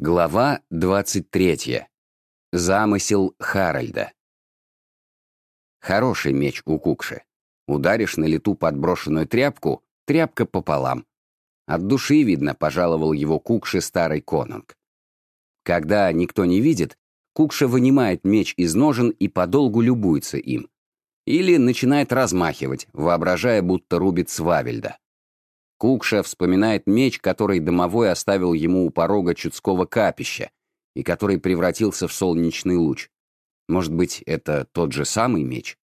Глава 23. Замысел Харальда. Хороший меч у Кукши. Ударишь на лету подброшенную тряпку, тряпка пополам. От души, видно, пожаловал его Кукше старый конунг. Когда никто не видит, Кукша вынимает меч из ножен и подолгу любуется им. Или начинает размахивать, воображая, будто рубит свавельда. Кукша вспоминает меч, который домовой оставил ему у порога Чудского капища и который превратился в солнечный луч. Может быть, это тот же самый меч?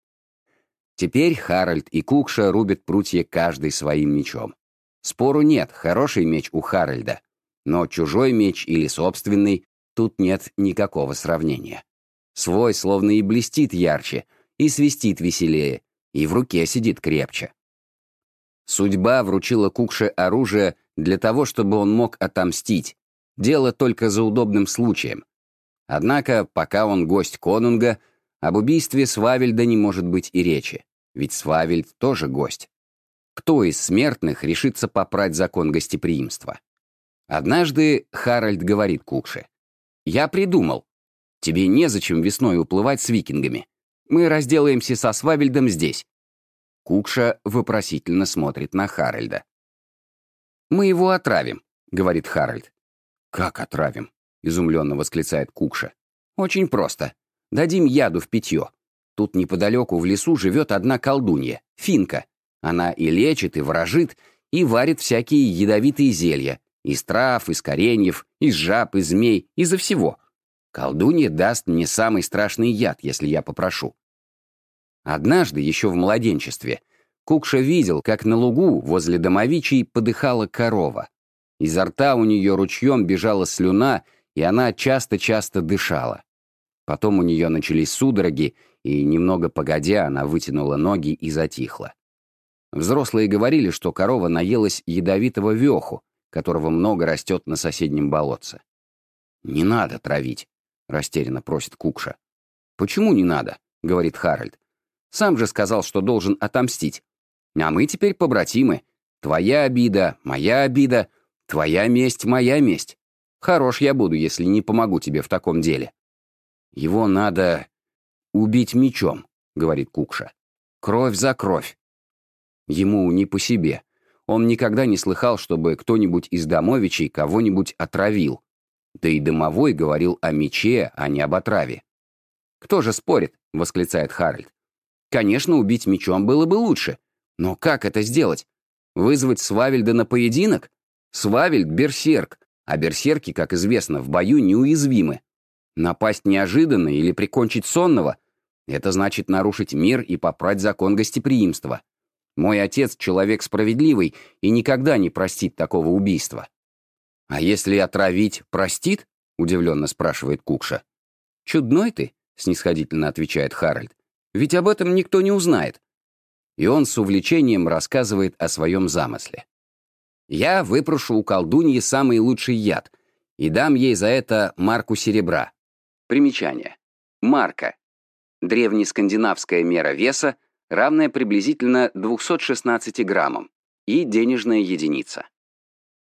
Теперь Харальд и Кукша рубят прутья каждый своим мечом. Спору нет, хороший меч у Харальда. Но чужой меч или собственный, тут нет никакого сравнения. Свой словно и блестит ярче, и свистит веселее, и в руке сидит крепче. Судьба вручила Кукше оружие для того, чтобы он мог отомстить. Дело только за удобным случаем. Однако, пока он гость конунга, об убийстве Свавельда не может быть и речи, ведь Свавельд тоже гость. Кто из смертных решится попрать закон гостеприимства? Однажды Харальд говорит Кукше, «Я придумал. Тебе незачем весной уплывать с викингами. Мы разделаемся со Свавельдом здесь. Кукша вопросительно смотрит на Харальда. «Мы его отравим», — говорит Харальд. «Как отравим?» — изумленно восклицает Кукша. «Очень просто. Дадим яду в питье. Тут неподалеку в лесу живет одна колдунья, финка. Она и лечит, и ворожит, и варит всякие ядовитые зелья. Из трав, из кореньев, из жаб, из змей, изо всего. Колдунья даст мне самый страшный яд, если я попрошу. Однажды, еще в младенчестве, Кукша видел, как на лугу возле домовичей подыхала корова. Изо рта у нее ручьем бежала слюна, и она часто-часто дышала. Потом у нее начались судороги, и немного погодя она вытянула ноги и затихла. Взрослые говорили, что корова наелась ядовитого веху, которого много растет на соседнем болотце. «Не надо травить», — растерянно просит Кукша. «Почему не надо?» — говорит Харальд. Сам же сказал, что должен отомстить. А мы теперь побратимы. Твоя обида, моя обида, твоя месть, моя месть. Хорош я буду, если не помогу тебе в таком деле. Его надо убить мечом, говорит Кукша. Кровь за кровь. Ему не по себе. Он никогда не слыхал, чтобы кто-нибудь из домовичей кого-нибудь отравил. Да и домовой говорил о мече, а не об отраве. «Кто же спорит?» — восклицает Харальд. Конечно, убить мечом было бы лучше. Но как это сделать? Вызвать Свавельда на поединок? Свавельд — берсерк, а берсерки, как известно, в бою неуязвимы. Напасть неожиданно или прикончить сонного — это значит нарушить мир и попрать закон гостеприимства. Мой отец — человек справедливый и никогда не простит такого убийства. «А если отравить, простит?» — удивленно спрашивает Кукша. «Чудной ты», — снисходительно отвечает Харальд. Ведь об этом никто не узнает. И он с увлечением рассказывает о своем замысле. Я выпрошу у колдуньи самый лучший яд и дам ей за это марку серебра. Примечание. Марка. Древнескандинавская мера веса, равная приблизительно 216 граммам, и денежная единица.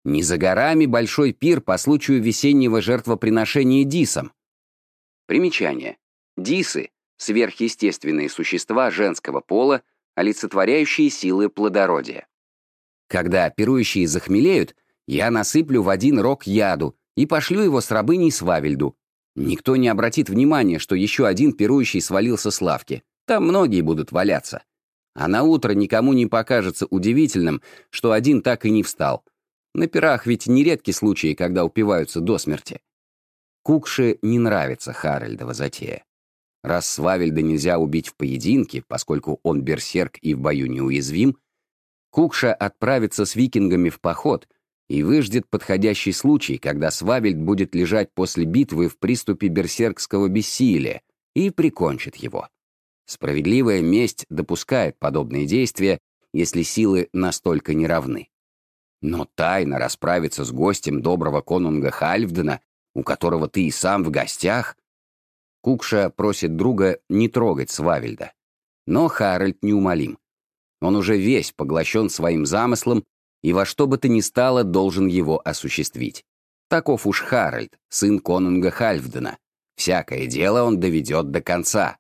Не за горами большой пир по случаю весеннего жертвоприношения дисам. Примечание. Дисы сверхъестественные существа женского пола, олицетворяющие силы плодородия. Когда пирующие захмелеют, я насыплю в один рог яду и пошлю его с рабыней Свавельду. Никто не обратит внимания, что еще один пирующий свалился с лавки. Там многие будут валяться. А на утро никому не покажется удивительным, что один так и не встал. На пирах ведь нередки случаи, когда упиваются до смерти. Кукше не нравится Харальдова затея. Раз Свавельда нельзя убить в поединке, поскольку он берсерк и в бою неуязвим, Кукша отправится с викингами в поход и выждет подходящий случай, когда Свавельд будет лежать после битвы в приступе берсеркского бессилия и прикончит его. Справедливая месть допускает подобные действия, если силы настолько неравны. Но тайно расправиться с гостем доброго конунга Хальфдена, у которого ты и сам в гостях, Кукша просит друга не трогать Свавельда. Но Харальд неумолим. Он уже весь поглощен своим замыслом и во что бы то ни стало должен его осуществить. Таков уж Харальд, сын конунга Хальфдена. Всякое дело он доведет до конца.